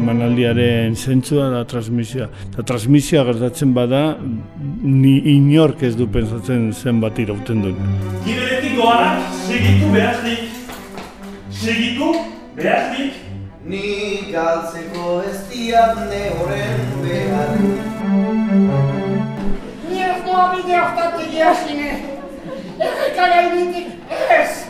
emanaldiaren zentzua da transmisioa. Eta transmisioa gertatzen bada, ni inork ez du pensatzen zen bat irauten duen. Giberetik doanak, segitu behaznik. Segitu behaznik. Ni galtzeko ez diatne horren behar. Ni ez doa bide hartatik jasine. Errekara ez.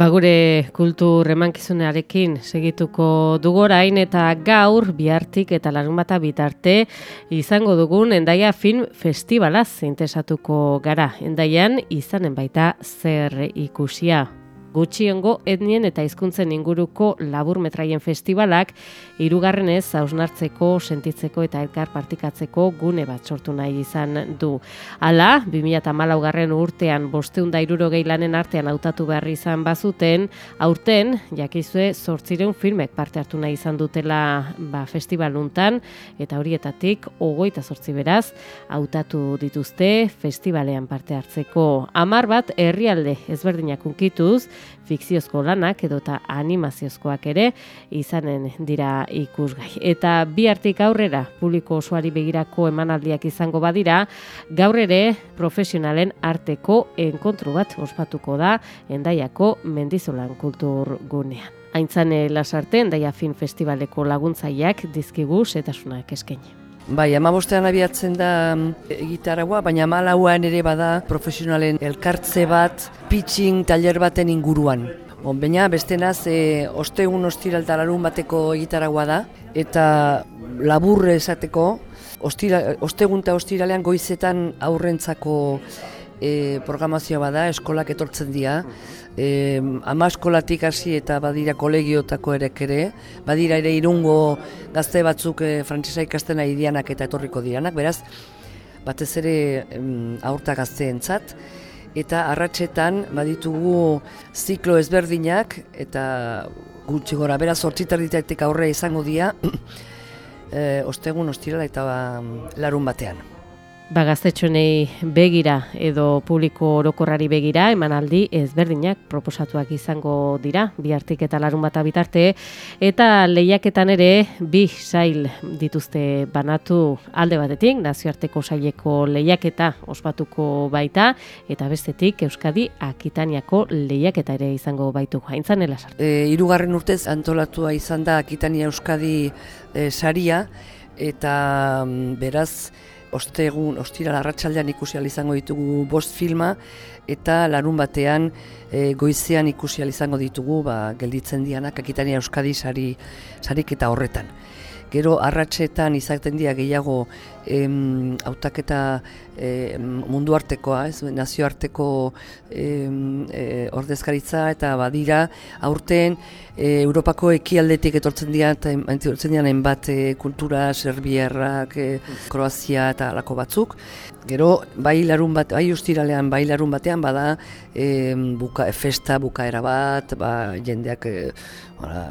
Ba gure kultur emankizunarekin segituko dugorain eta gaur bihartik eta larun bata bitarte izango dugun Endaia Film Festivalaz interesatuko gara. Endaian izanen baita zer ikusia. Gutxiengo etnien eta hizkuntzen inguruko labur metraien festivalak hirugarrenez hausnartzeko, sentitzeko eta elkar partikatzeko gune bat sortu nahi izan du. Hala, 2014 garren urtean bosteun da irurogei lanen artean hautatu behar izan bazuten, aurten, jakizue, sortzireun filmek parte hartu nahi izan dutela ba, festival nuntan, eta horietatik, ogoita sortzi beraz, hautatu dituzte festivalean parte hartzeko. Amar bat, herrialde ezberdinak unkituz, fikziozko lanak edota animaziozkoak ere izanen dira ikusgai. Eta bi hartik aurrera publiko osoari begirako emanaldiak izango badira, gaur ere profesionalen arteko enkontru bat ospatuko da Endaiako Mendizolan kultur gunean. Aintzane lasarte Endaia Film Festivaleko laguntzaileak dizkigu setasunak eskaini. Bai, amabostean abiatzen da gitarragoa, baina malauan ere bada profesionalen elkartze bat, pitching taller baten inguruan. Bon, baina bestenaz, e, ostegun ostiral talarun bateko gitarragoa da, eta labur esateko, ostira, ostegun eta ostiralean goizetan aurrentzako e, programazioa bada, eskolak etortzen dira, e, ama eskolatik hasi eta badira kolegiotako ere ere, badira ere irungo gazte batzuk e, frantsesa ikasten ari dianak eta etorriko dianak, beraz, batez ere em, aurta gazteentzat. Eta arratsetan baditugu ziklo ezberdinak eta gutxi gora. Beraz hortzitarditatik aurre izango dira. E, ostegun ostirala eta ba, larun batean. Ba, gaztetxonei begira edo publiko orokorrari begira emanaldi ezberdinak proposatuak izango dira bihartik eta larun bata bitarte eta lehiaketan ere bi sail dituzte banatu alde batetik nazioarteko saileko lehiaketa ospatuko baita eta bestetik Euskadi Akitaniako lehiaketa ere izango baitu haintzan elasart. E, irugarren urtez antolatua izan da Akitania Euskadi e, saria eta mm, beraz ostegun, ostira larratxaldean ikusi izango ditugu bost filma, eta larun batean e, goizean ikusi izango ditugu ba, gelditzen dianak akitania Euskadi sari, sarik eta horretan. Gero arratsetan izaten dira gehiago em, autaketa e, mundu artekoa, ez, nazioarteko em, e, ordezkaritza eta badira aurten e, Europako ekialdetik etortzen dira eta etortzen dira hainbat e, kultura, Serbierrak, e, Kroazia eta alako batzuk. Gero, bai larun bat, bai ustiralean, bai larun batean, bada e, buka, festa bukaera bat, ba, jendeak e, ora,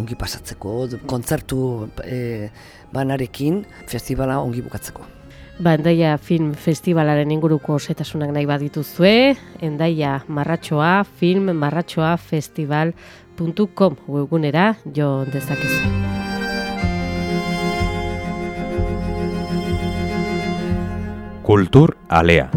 ongi pasatzeko, kontzertu e, banarekin, festivala ongi bukatzeko. Ba, Endaia Film Festivalaren inguruko setasunak nahi badituzue, Endaia Marratxoa, Film Marratxoa Festival.com webgunera jo dezakezu. Kultur Alea.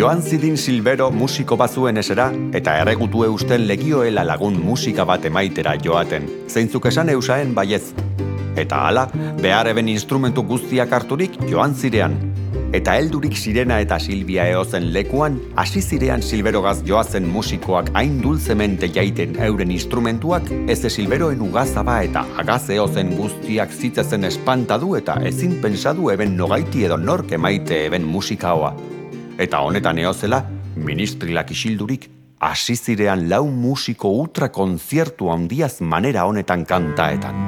Joan Zidin Silbero musiko bazuen esera eta erregutu eusten legioela lagun musika bat emaitera joaten, zeintzuk esan eusaen baiez. Eta hala, behar eben instrumentu guztiak harturik joan zirean. Eta heldurik sirena eta Silvia eozen lekuan, hasi zirean Silberogaz joazen musikoak hain dulzemente jaiten euren instrumentuak, ez Silberoen ugazaba eta agaz eozen guztiak zitzezen espantadu eta ezin pensadu eben nogaiti edo nork emaite eben musikaoa. Eta honetan eozela, ministrilak isildurik, hasi zirean lau musiko ultra konziertu handiaz manera honetan kantaetan.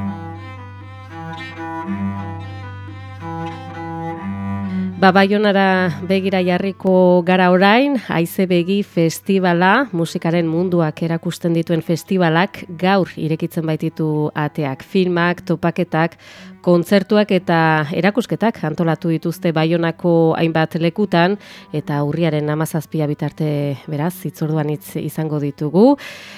Ba, Baionara begira jarriko gara orain, Aize Begi Festivala, musikaren munduak erakusten dituen festivalak, gaur irekitzen baititu ateak, filmak, topaketak, kontzertuak eta erakusketak antolatu dituzte Baionako hainbat lekutan eta urriaren amazazpia bitarte beraz hitzorduan hitz izango ditugu.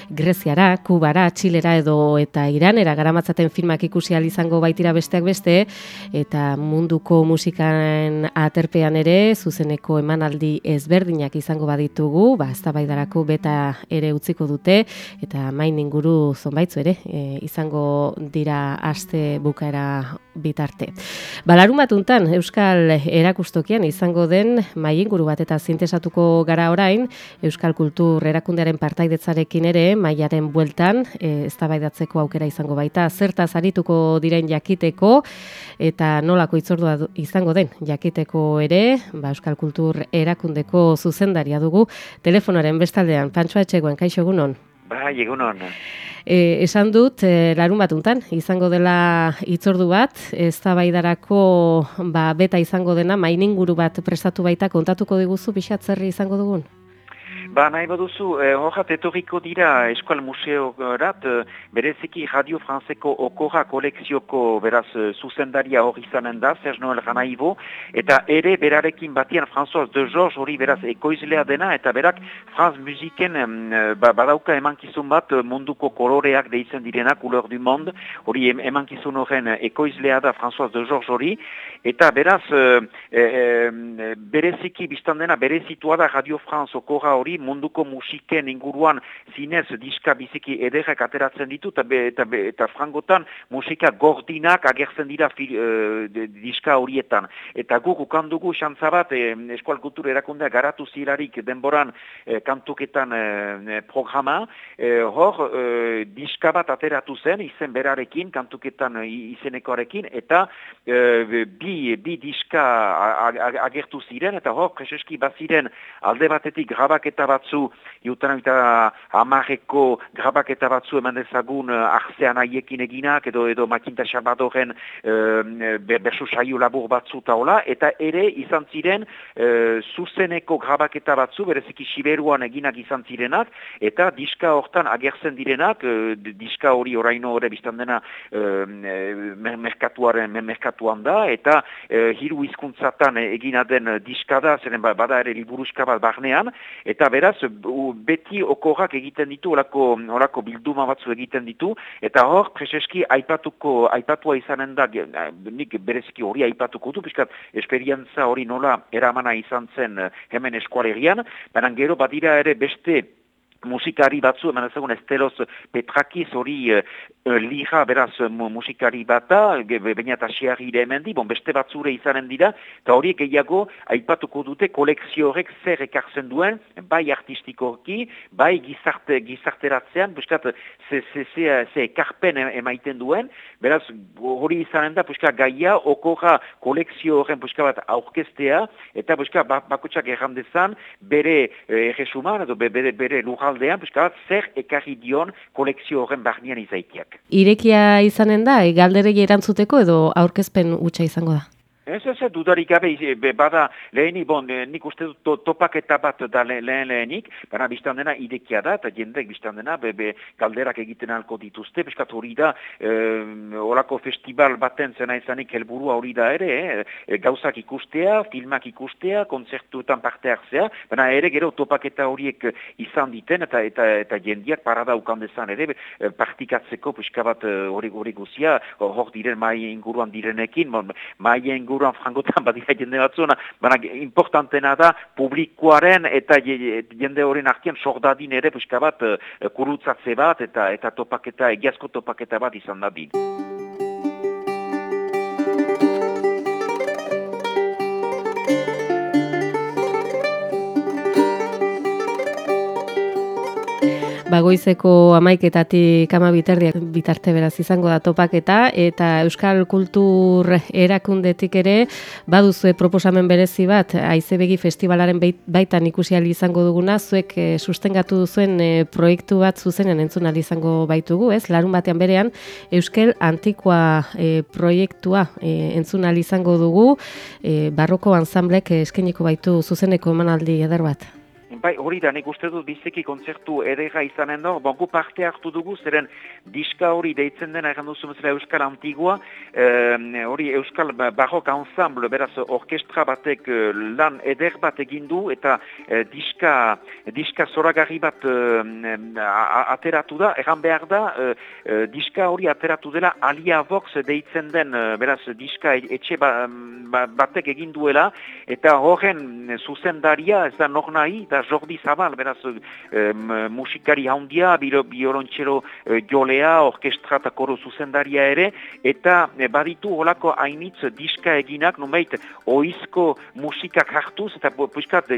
Greziara, Kubara, Txilera edo eta Iranera garamatzaten filmak ikusi izango baitira besteak beste eta munduko musikan aterpean ere zuzeneko emanaldi ezberdinak izango baditugu, ba eztabaidarako beta ere utziko dute eta main inguru zonbaitzu ere e, izango dira aste bukaera bitarte. Balarun batuntan, Euskal Erakustokian izango den mainguru bat eta zintesatuko gara orain, Euskal Kultur Erakundearen partaidetzarekin ere, maiaren bueltan, e, eztabaidatzeko aukera izango baita, zertaz arituko diren jakiteko, eta nolako itzordua izango den jakiteko ere, ba, Euskal Kultur Erakundeko zuzendaria dugu, telefonaren bestaldean, Pantsoa Etxegoen, kaixo egunon? Bai, egunon. E, esan dut, e, larun batuntan, izango dela itzordu bat, ez ba, beta izango dena, maininguru bat prestatu baita, kontatuko diguzu, bisatzerri izango dugun? Ba, nahi baduzu, eh, horrat etorriko dira Eskual Museorat, eh, bereziki Radio Franzeko okora kolekzioko beraz eh, zuzendaria hori izanen da, Serge Noel Ganaibo, eta ere berarekin batian François de Georges hori beraz ekoizlea dena, eta berak Franz Musiken eh, ba, badauka emankizun bat munduko koloreak deitzen direna, Couleur du Monde, hori emankizun horren ekoizlea da François de Georges hori, eta beraz eh, eh, bereziki biztan dena, berezitua da Radio France okora hori, munduko musiken inguruan zinez diska biziki ederrak ateratzen ditu eta, be, eta, be, eta frangotan musika gordinak agertzen dira uh, diska horietan. Eta guk ukandugu xantza bat eh, eskual kultur erakundea garatu zirarik denboran eh, kantuketan eh, programa, eh, hor eh, diska bat ateratu zen izen berarekin, kantuketan izenekoarekin, eta eh, bi, bi diska agertu ziren, eta hor preseski baziren alde batetik grabaketa batzu, jutan eta amareko grabaketa batzu eman dezagun uh, arzean aiekin eginak, edo edo makinta xabadoren uh, bersu saio labur batzu taola, eta ere izan ziren uh, zuzeneko grabaketa batzu, bereziki siberuan eginak izan zirenak, eta diska hortan agertzen direnak, uh, diska hori oraino hori biztan dena uh, merkatuaren merkatuan da, eta uh, hiru hizkuntzatan egina den diska da, zeren ba, bada ere liburuzka bat barnean, eta beraz, beti okorrak egiten ditu, orako, orako bilduma batzu egiten ditu, eta hor, preseski, aipatuko, aipatua izanen da, nik bereziki hori aipatuko du, piskat, esperientza hori nola eramana izan zen eh, hemen eskualerian, baina gero badira ere beste musikari batzu, eman ezagun esteroz Petrakiz hori uh, lija beraz musikari bata, baina eta ire hemen di, bon, beste batzure izanen dira, eta horiek gehiago aipatuko dute kolekzio horrek zer ekartzen duen, bai artistikoki, bai gizarte, gizarteratzean, buskat, ze, ze, ze, ze ekarpen emaiten duen, beraz hori izanen da, buskat, gaia, okorra kolekzio horren buskat bat aurkestea, eta buskat, ba, bakotxak errandezan, bere eh, erresuman, edo bere, bere aldean, piskat, zer ekarri dion kolekzio horren barnean izaitiak. Irekia izanen da, galderei erantzuteko edo aurkezpen utxa izango da? Ez ez, dudarik gabe, bada leheni, bon, eh, nik uste dut topaketa bat da lehen lehenik, baina biztan dena idekia da, eta jendek biztan dena, be, galderak egiten alko dituzte, beskat hori da, e, orako festival baten zena izanik helburua hori da ere, eh, gauzak ikustea, filmak ikustea, konzertuetan parte hartzea, baina ere gero topaketa horiek izan diten, eta eta, eta jendiak parada ukandezan ere, partikatzeko, bat hori hori guzia, hor diren mai inguruan direnekin, mai inguruan inguruan frangotan badira jende batzuna, baina importantena da publikoaren eta jende horien artian sordadin ere puska bat uh, kurutzatze bat eta eta topaketa, egiazko topaketa bat izan da bagoizeko amaiketatik ama biterdiak bitarte beraz izango da topaketa eta Euskal Kultur erakundetik ere baduzue proposamen berezi bat Aizebegi Festivalaren baitan ikusi izango duguna zuek e, sustengatu duzuen e, proiektu bat zuzenen entzun izango baitugu, ez? Larun batean berean Euskal Antikoa e, proiektua e, entzun izango dugu e, barroko ansamblek eskeniko baitu zuzeneko emanaldi eder bat. Bai, hori da, nik uste dut biziki kontzertu edera izanen da, bongu parte hartu dugu, zeren diska hori deitzen dena egan duzu mesela Euskal Antigua, hori Euskal Barok Ensemble, beraz orkestra batek eh, lan eder bat egin du, eta e, diska, diska zoragarri bat e, ateratu da, egan behar da, diska hori ateratu dela Alia Vox deitzen den, beraz diska etxe ba, ba, batek egin duela, eta horren zuzendaria, ez da nor nahi, da Jordi Zabal, beraz, musikari haundia, biro, biolontxero e, jolea, orkestra eta koro zuzendaria ere, eta e, baditu holako hainitz diska eginak, numeit, oizko musikak hartuz, eta puiskat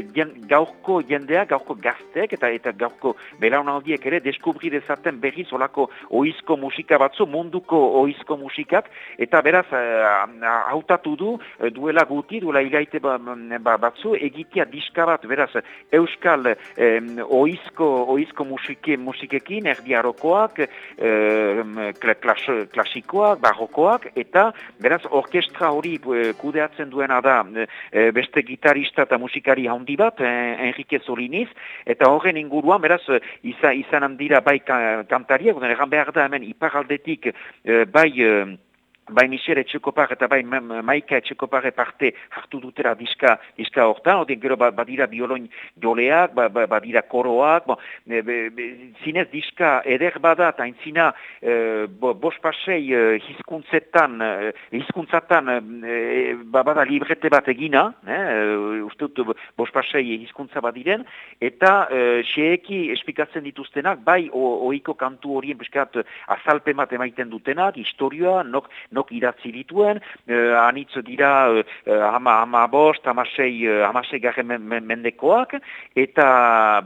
gaurko jendea, gaurko gazteek, eta eta gaurko belaunaldiek ere, deskubri dezaten berriz holako oizko musika batzu, munduko oizko musikak, eta beraz, hautatu du, duela guti, duela ilaite ba, ba, batzu, egitea diska bat, beraz, euskal euskal eh, oizko, oizko musike, musikekin, erdiarokoak, eh, klas, klasikoak, barrokoak, eta beraz orkestra hori eh, kudeatzen duena da eh, beste gitarista eta musikari handi bat, eh, Enrique Soliniz, eta horren inguruan, beraz, izan, izan handira bai kantariak, egan behar da hemen iparaldetik eh, bai... Eh, bai Michel etxekopar eta bai Maika etxekopar parte hartu dutera diska, diska hortan, odin gero ba, badira bioloin joleak, ba, ba, badira koroak, bo, zinez diska eder bada eta intzina e, bo, bos pasei e, hizkuntzetan, e, hizkuntzatan e, ba, bada librete bat egina, e, uste dut bos pasei hizkuntza badiren, eta e, xeeki espikatzen dituztenak, bai oiko kantu horien beskat azalpen bat emaiten dutenak, historioa, nok, nok idatzi dituen, uh, anitz dira uh, ama, ama bost, amasei, uh, amasei garen mendekoak, eta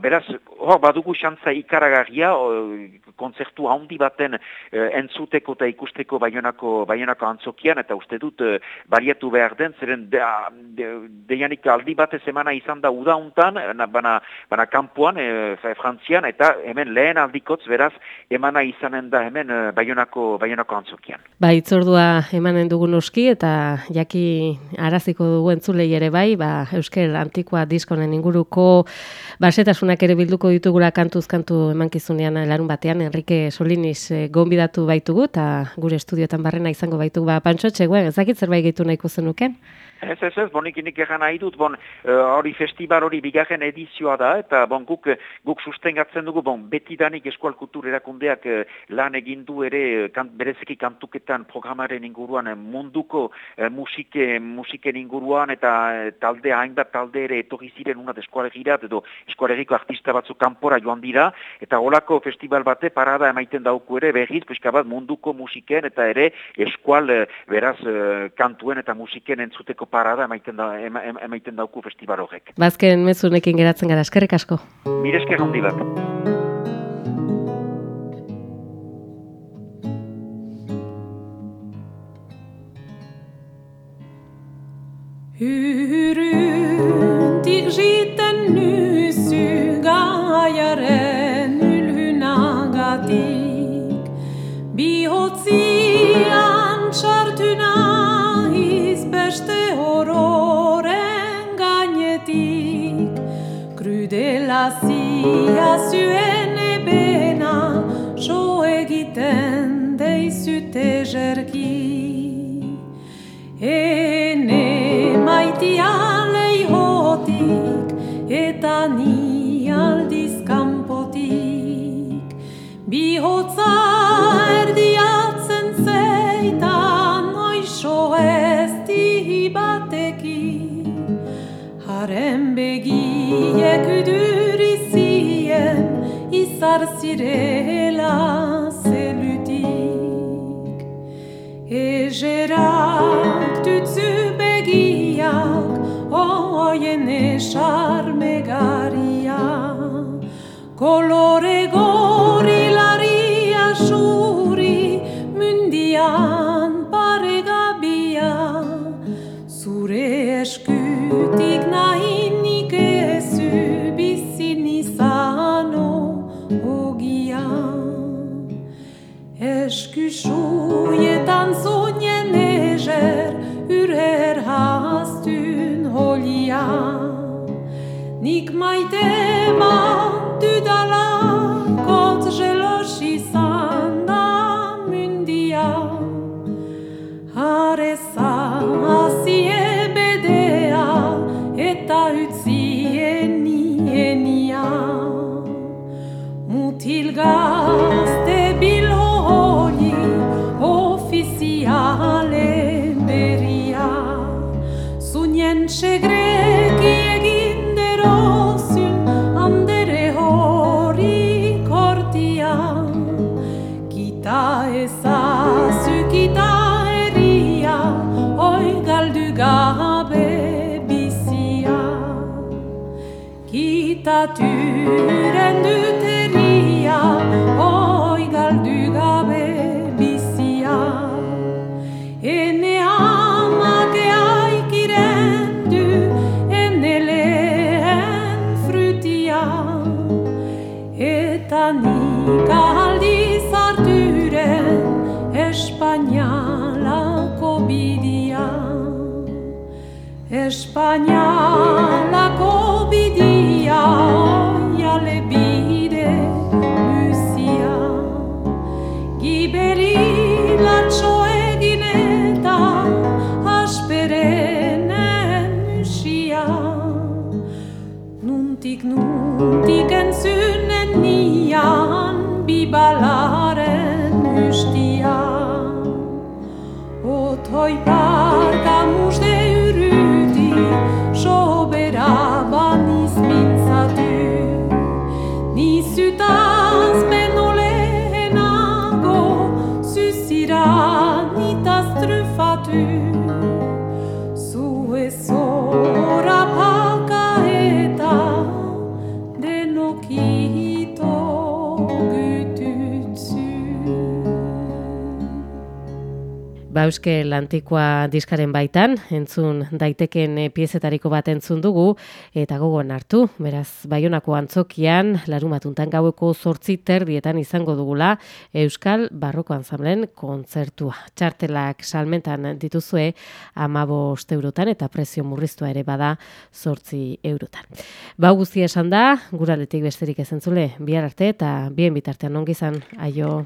beraz, hor badugu xantza ikaragarria, uh, konzertu handi baten uh, entzuteko eta ikusteko baionako, baionako antzokian, eta uste dut uh, bariatu behar den, zeren deianik de, aldi batez emana izan da udauntan, bana, bana kampuan, e, frantzian, eta hemen lehen aldikotz beraz, emana izanen da hemen uh, baionako, baionako antzokian. Ba, itzordua emanen dugu noski eta jaki araziko dugu entzulei ere bai, ba, Euskal Antikoa diskonen inguruko basetasunak ere bilduko ditugula kantuz kantu emankizunean larun batean Enrique Solinis e, gonbidatu baitugu eta gure estudiotan barrena izango baitugu ba Pantxo Txeguen, ezakit zerbait gehitu nahiko zenuken? Ez, ez, ez, bonik inik egan nahi dut, bon, eh, hori uh, festival hori bigarren edizioa da, eta bon, guk, guk sustengatzen dugu, bon, beti danik eskual kultur erakundeak uh, lan egindu ere, kant, berezeki kantuketan programaren inguruan, munduko uh, musike, musiken inguruan, eta talde, hainbat talde ere etorri ziren unat eskualegirat, edo eskualegiko artista batzu kanpora joan dira, eta holako festival bate parada emaiten dauku ere, berriz, pixka bat munduko musiken, eta ere eskual, beraz, kantuen eta musiken entzuteko parada emaiten, da, ema, emaiten dauku festival horrek. Bazken mezunekin geratzen gara, eskerrik asko. Mire esker handi bat. Hyryntik zia zuen ebena Jo egiten deizute jerki. Ene maitia leihotik Eta ni aldiz Bihotza erdiatzen zeitan Oixoen Haren begiek udurizien izar zirela zelutik. Egerak tutzu begiak oien esar megaria kolore Nik maite bat dudala Kot jelos izan Kitaturen dut herria, oi galdu gabe bizia. Ene amak aikiren du, ene lehen frutia. Eta nik aldiz harturen, Espainialako bidia. Espainialako Thank. Ba, Euskal Antikoa diskaren baitan, entzun daiteken eh, piezetariko bat entzun dugu, eta gogoan hartu, beraz, Baionako antzokian, larumatuntan gaueko zortzi terdietan izango dugula Euskal Barroko Ansamblen kontzertua. Txartelak salmentan dituzue amabost eurotan eta prezio murriztua ere bada zortzi eurotan. Ba, guztia esan da, guraletik besterik ez entzule, bihar arte eta bien bitartean ongi izan, aio.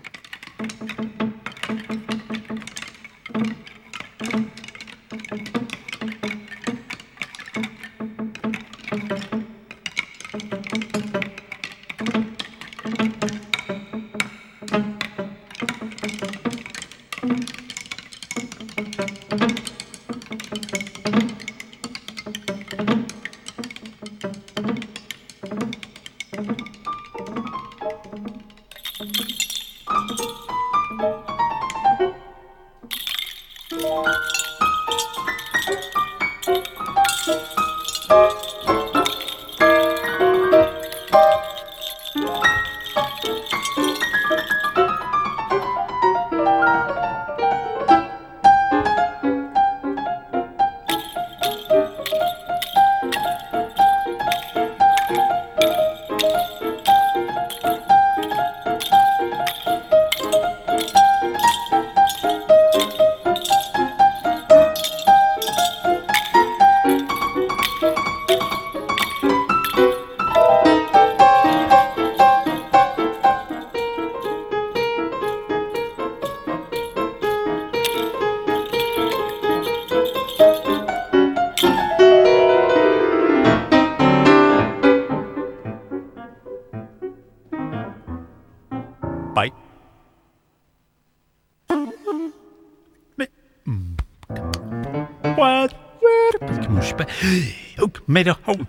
made a hole.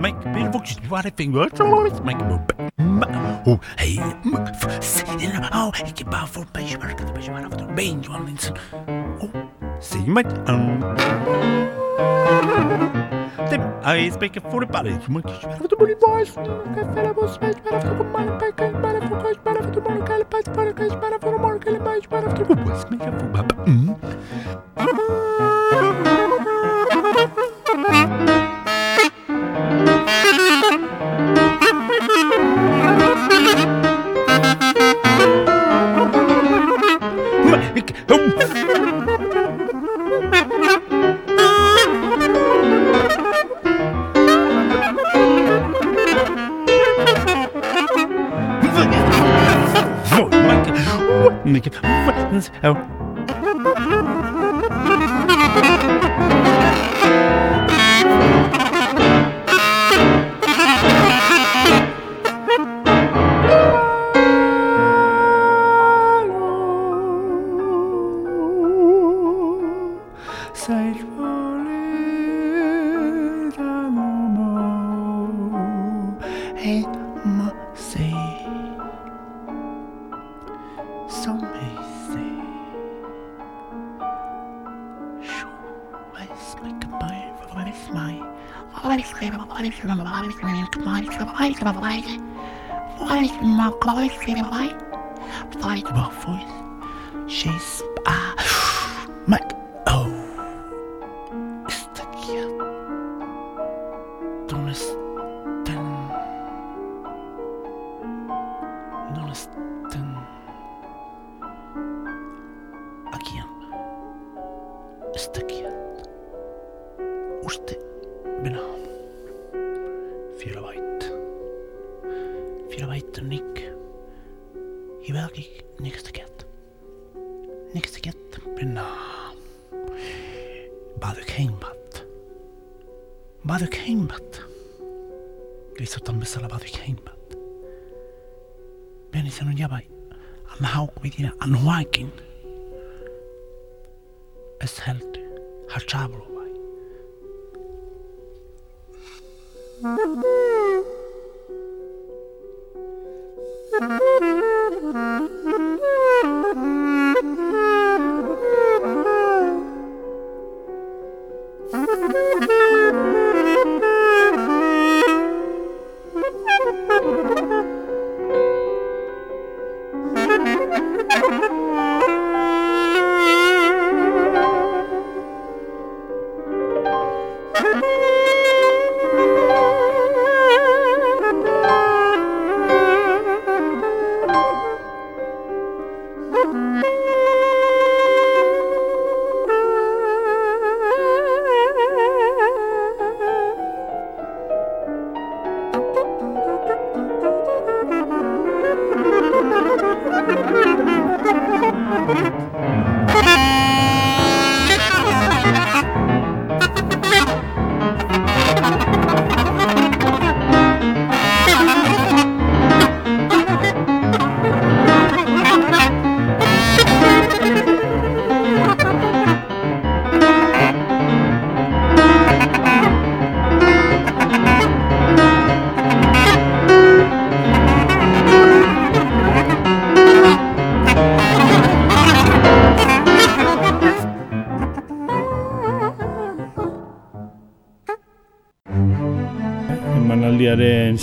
Make a beautiful of you want a finger. Make a move. Oh, hey, oh, ik heb al voor een beetje werk, een beetje werk, een beetje werk, mensen. Oh, zie um, mij? Aí speak for body, uma que espera do body voice, que fala você espera do mal, que espera do coach, espera do mal, que ele pede para que espera do mal, que ele mais espera do coach, me chama o. verleiden. my me baby. in light. Like my voice. She's ah my oh it's the here. Don't stand. Don't stand. Again. it's the key. Stuck here. Usted. midagi, niks tekert. Niks tekert. Benaam. Badukheimbat. Badukheimbat. Kristus on missalla badukheimbat. Beni sanon jabai. Anna hauk vidina anhuakin. Es held. har vai. Mm-hmm.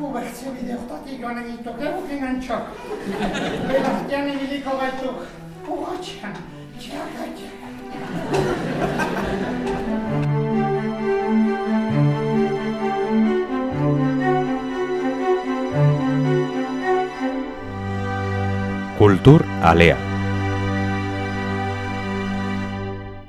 uueks videohtatiga nägid to käruhinnantšo. pärast jälle liiguvad Alea.